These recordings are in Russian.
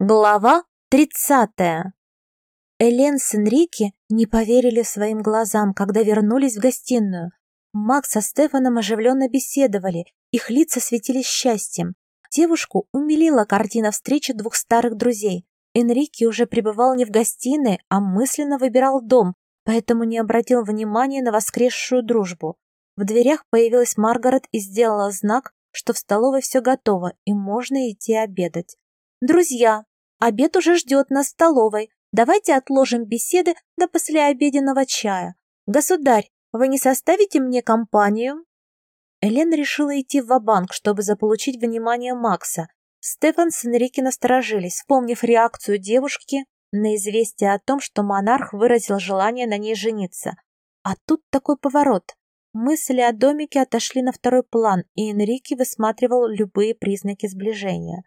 Глава 30. Элен с Энрике не поверили своим глазам, когда вернулись в гостиную. Макс со Стефаном оживленно беседовали, их лица светились счастьем. Девушку умилила картина встречи двух старых друзей. Энрике уже пребывал не в гостиной, а мысленно выбирал дом, поэтому не обратил внимания на воскресшую дружбу. В дверях появилась Маргарет и сделала знак, что в столовой все готово и можно идти обедать. «Друзья, обед уже ждет нас в столовой. Давайте отложим беседы до послеобеденного чая. Государь, вы не составите мне компанию?» Элен решила идти в банк чтобы заполучить внимание Макса. Стефан с Энрике насторожились, вспомнив реакцию девушки на известие о том, что монарх выразил желание на ней жениться. А тут такой поворот. Мысли о домике отошли на второй план, и Энрике высматривал любые признаки сближения.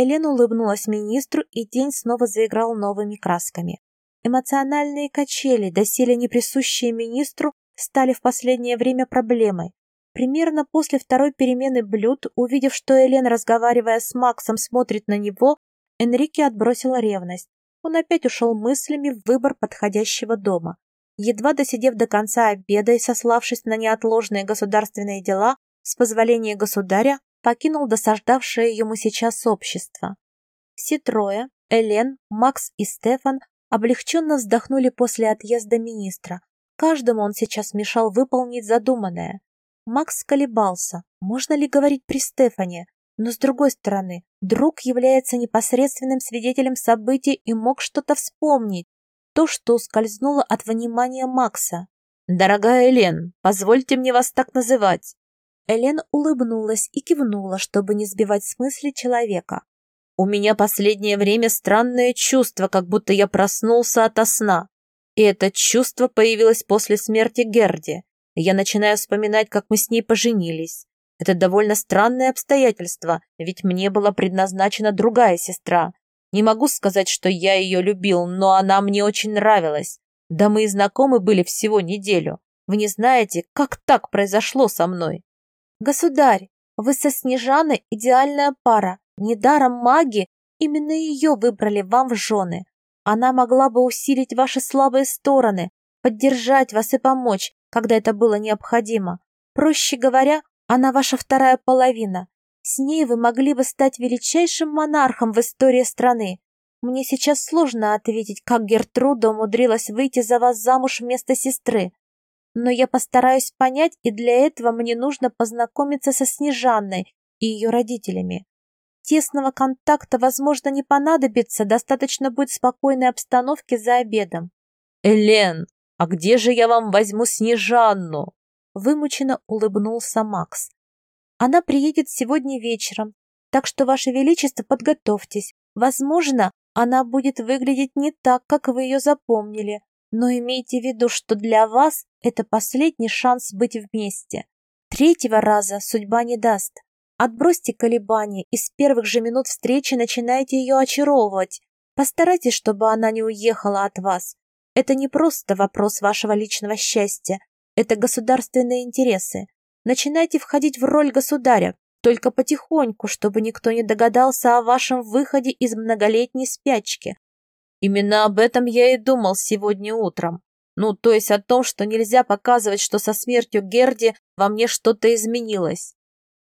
Элен улыбнулась министру, и день снова заиграл новыми красками. Эмоциональные качели, доселе не присущие министру, стали в последнее время проблемой. Примерно после второй перемены блюд, увидев, что Элен, разговаривая с Максом, смотрит на него, Энрике отбросил ревность. Он опять ушел мыслями в выбор подходящего дома. Едва досидев до конца обеда и сославшись на неотложные государственные дела, с позволения государя, покинул досаждавшее ему сейчас общество. Все трое, Элен, Макс и Стефан, облегченно вздохнули после отъезда министра. Каждому он сейчас мешал выполнить задуманное. Макс колебался, можно ли говорить при Стефане, но с другой стороны, друг является непосредственным свидетелем событий и мог что-то вспомнить, то, что ускользнуло от внимания Макса. «Дорогая Элен, позвольте мне вас так называть. Элен улыбнулась и кивнула, чтобы не сбивать с мысли человека. «У меня последнее время странное чувство, как будто я проснулся ото сна. И это чувство появилось после смерти Герди. Я начинаю вспоминать, как мы с ней поженились. Это довольно странное обстоятельство, ведь мне была предназначена другая сестра. Не могу сказать, что я ее любил, но она мне очень нравилась. Да мы и знакомы были всего неделю. Вы не знаете, как так произошло со мной?» «Государь, вы со Снежаной идеальная пара. Недаром маги именно ее выбрали вам в жены. Она могла бы усилить ваши слабые стороны, поддержать вас и помочь, когда это было необходимо. Проще говоря, она ваша вторая половина. С ней вы могли бы стать величайшим монархом в истории страны. Мне сейчас сложно ответить, как Гертруда умудрилась выйти за вас замуж вместо сестры но я постараюсь понять, и для этого мне нужно познакомиться со Снежанной и ее родителями. Тесного контакта, возможно, не понадобится, достаточно будет спокойной обстановки за обедом. «Элен, а где же я вам возьму Снежанну?» Вымученно улыбнулся Макс. «Она приедет сегодня вечером, так что, Ваше Величество, подготовьтесь. Возможно, она будет выглядеть не так, как вы ее запомнили, но имейте в виду, что для вас это последний шанс быть вместе. Третьего раза судьба не даст. Отбросьте колебания и с первых же минут встречи начинайте ее очаровывать. Постарайтесь, чтобы она не уехала от вас. Это не просто вопрос вашего личного счастья, это государственные интересы. Начинайте входить в роль государя, только потихоньку, чтобы никто не догадался о вашем выходе из многолетней спячки. Именно об этом я и думал сегодня утром. Ну, то есть о том, что нельзя показывать, что со смертью Герди во мне что-то изменилось.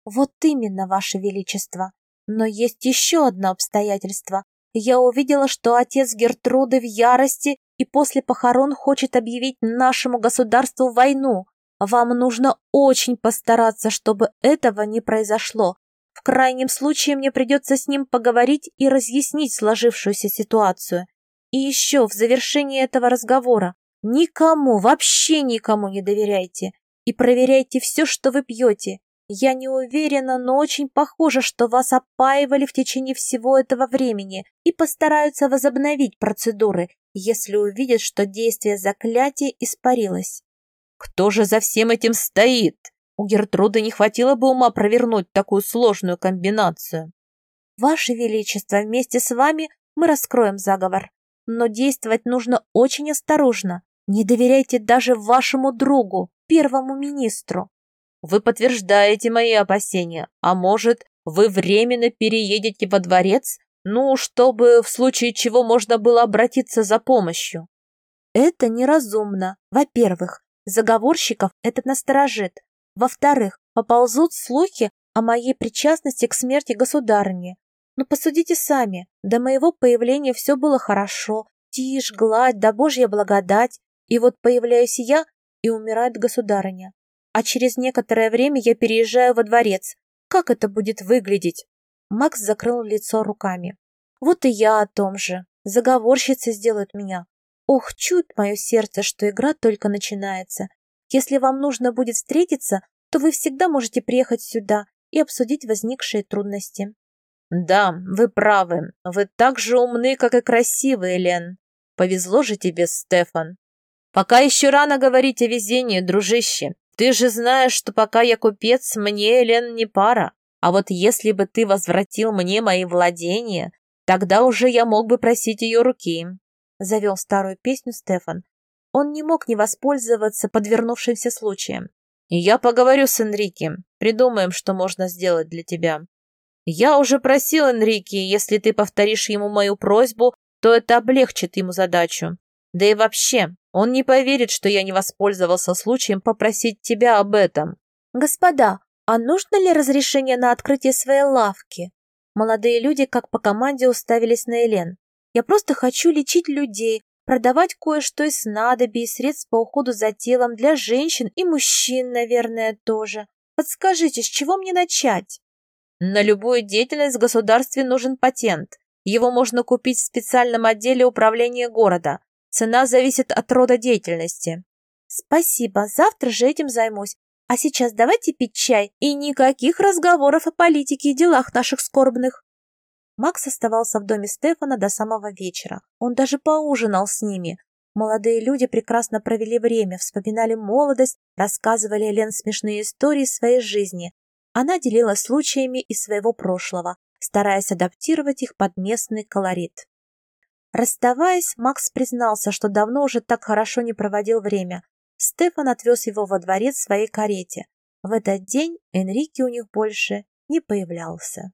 Вот именно, Ваше Величество. Но есть еще одно обстоятельство. Я увидела, что отец Гертруды в ярости и после похорон хочет объявить нашему государству войну. Вам нужно очень постараться, чтобы этого не произошло. В крайнем случае мне придется с ним поговорить и разъяснить сложившуюся ситуацию. И еще в завершении этого разговора никому, вообще никому не доверяйте и проверяйте все, что вы пьете. Я не уверена, но очень похоже, что вас опаивали в течение всего этого времени и постараются возобновить процедуры, если увидят, что действие заклятия испарилось. Кто же за всем этим стоит? У Гертруды не хватило бы ума провернуть такую сложную комбинацию. Ваше Величество, вместе с вами мы раскроем заговор но действовать нужно очень осторожно. Не доверяйте даже вашему другу, первому министру. Вы подтверждаете мои опасения, а может, вы временно переедете во дворец, Ну, чтобы в случае чего можно было обратиться за помощью. Это неразумно. Во-первых, заговорщиков это насторожит. Во-вторых, поползут слухи о моей причастности к смерти государыни. Но посудите сами, до моего появления все было хорошо, тишь, гладь, да божья благодать, и вот появляюсь я, и умирает государыня. А через некоторое время я переезжаю во дворец. Как это будет выглядеть? Макс закрыл лицо руками. Вот и я о том же. Заговорщицы сделают меня. Ох, чует мое сердце, что игра только начинается. Если вам нужно будет встретиться, то вы всегда можете приехать сюда и обсудить возникшие трудности. Да, вы правы. Вы так же умны, как и красивы, Элен. Повезло же тебе, Стефан. Пока еще рано говорить о везении, дружище. Ты же знаешь, что пока я купец, мне, Элен, не пара. А вот если бы ты возвратил мне мои владения, тогда уже я мог бы просить ее руки. Завел старую песню Стефан. Он не мог не воспользоваться подвернувшимся случаем. Я поговорю с Энрике. Придумаем, что можно сделать для тебя. Я уже просил Энрике, если ты повторишь ему мою просьбу, то это облегчит ему задачу. Да и вообще, он не поверит, что я не воспользовался случаем попросить тебя об этом. Господа, а нужно ли разрешение на открытие своей лавки? Молодые люди, как по команде, уставились на Элен. Я просто хочу лечить людей, продавать кое-что из снадобий и средств по уходу за телом для женщин и мужчин, наверное, тоже. Подскажите, с чего мне начать? На любую деятельность в государстве нужен патент. Его можно купить в специальном отделе управления города. Цена зависит от рода деятельности. Спасибо, завтра же этим займусь. А сейчас давайте пить чай и никаких разговоров о политике и делах наших скорбных. Макс оставался в доме Стефана до самого вечера. Он даже поужинал с ними. Молодые люди прекрасно провели время, вспоминали молодость, рассказывали Лен смешные истории своей жизни. Она делилась случаями из своего прошлого, стараясь адаптировать их под местный колорит. Расставаясь, Макс признался, что давно уже так хорошо не проводил время. Стефан отвез его во дворец в своей карете. В этот день Энрике у них больше не появлялся.